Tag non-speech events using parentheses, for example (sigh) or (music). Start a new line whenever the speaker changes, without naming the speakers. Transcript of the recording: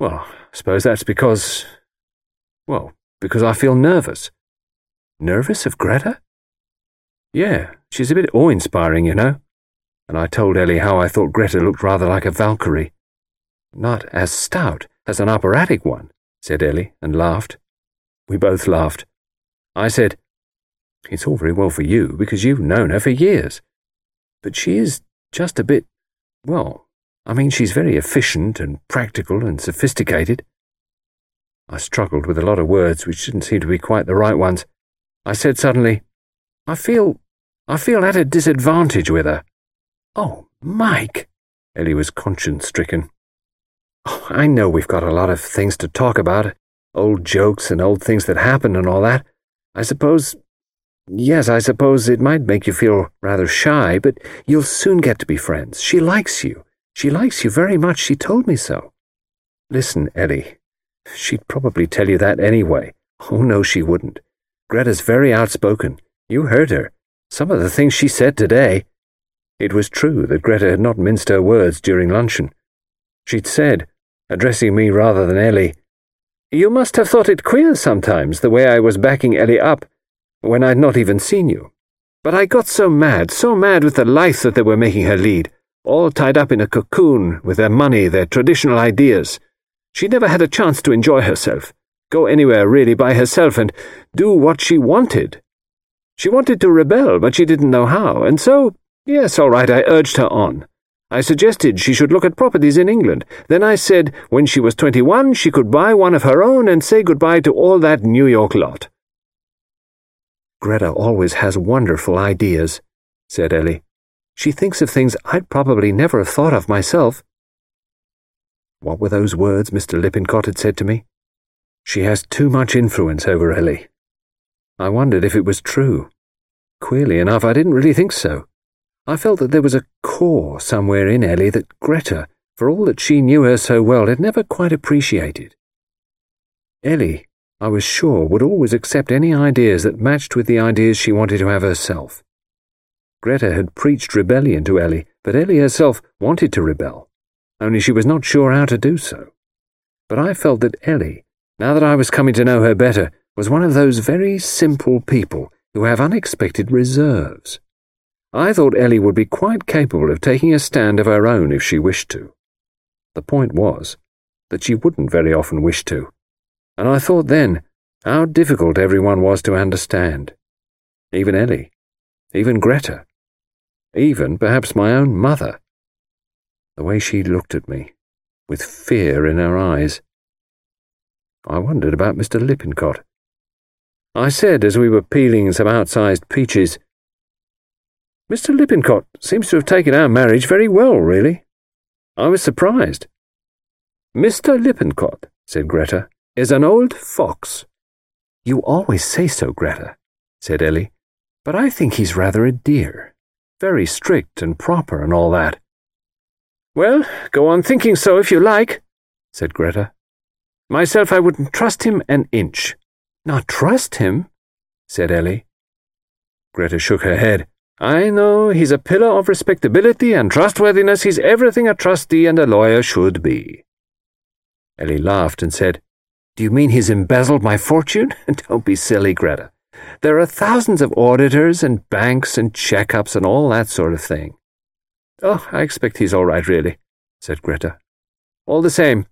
Well, I suppose that's because. Well, because I feel nervous.
Nervous of Greta?
Yeah, she's a bit awe inspiring, you know. And I told Ellie how I thought Greta looked rather like a Valkyrie.
Not as stout as an operatic one, said Ellie, and laughed.
We both laughed. I said, It's all very well for you, because you've known her for years. But she is just a bit, well, I mean, she's very efficient and practical and sophisticated. I struggled with a lot of words which didn't seem to be quite the right ones. I said suddenly, I feel, I feel at a disadvantage with her.
Oh, Mike!
Ellie was conscience stricken.
Oh, I know we've got a lot of things to talk about, old jokes and old things that happened and all that. I suppose, yes, I suppose it might make you feel rather shy, but you'll soon get to be friends. She likes you. She likes you very much. She told me so.
Listen, Ellie, she'd probably tell you that anyway.
Oh, no, she wouldn't. Greta's very outspoken. You heard her. Some of the things she said today.
It was true that Greta had not minced her words during luncheon. She'd said, addressing me rather than Ellie, You must have thought it queer sometimes, the way I was backing Ellie up, when I'd not even seen you. But I got so mad, so mad with the life that they were making her lead, all tied up in a cocoon with their money, their traditional ideas. She never had a chance to enjoy herself go anywhere really by herself and do what she wanted. She wanted to rebel, but she didn't know how, and so, yes, all right, I urged her on. I suggested she should look at properties in England. Then I said when she was 21 she could buy one of her own and say goodbye to all that New York lot.
Greta always has wonderful ideas, said Ellie. She thinks of things I'd probably never have thought of myself. What were those words Mr. Lippincott had said to me? She has too much influence over Ellie. I wondered if it was true. Queerly enough, I didn't really think so. I felt that there was a core somewhere in Ellie that Greta, for all that she knew her so well, had never quite appreciated. Ellie, I was sure, would always accept any ideas that matched with the ideas she wanted to have herself. Greta had preached rebellion to Ellie, but Ellie herself wanted to rebel, only she was not sure how to do so. But I felt that Ellie, now that I was coming to know her better, was one of those very simple people who have unexpected reserves. I thought Ellie would be quite capable of taking a stand of her own if she wished to. The point was that she wouldn't very often wish to, and I thought then how difficult everyone was to understand. Even Ellie, even Greta, even perhaps my own mother. The way she looked at me, with fear in her eyes, I wondered about Mr. Lippincott. I said as we were peeling some outsized peaches, Mr. Lippincott seems to have taken our marriage very well, really. I was surprised. Mr. Lippincott, said Greta, is an old fox. You always say so, Greta, said Ellie, but I think he's rather a dear. Very strict and proper and all that. Well, go on thinking so if you like, said Greta. Myself, I wouldn't trust him an inch. Not trust him? said Ellie. Greta shook her head. I know he's a pillar of respectability and trustworthiness. He's everything a trustee and a lawyer should be. Ellie laughed and said, Do you mean he's embezzled my fortune? (laughs) Don't be silly, Greta. There are thousands of auditors and banks and checkups and all that sort of thing. Oh, I expect he's all right, really, said Greta. All the same,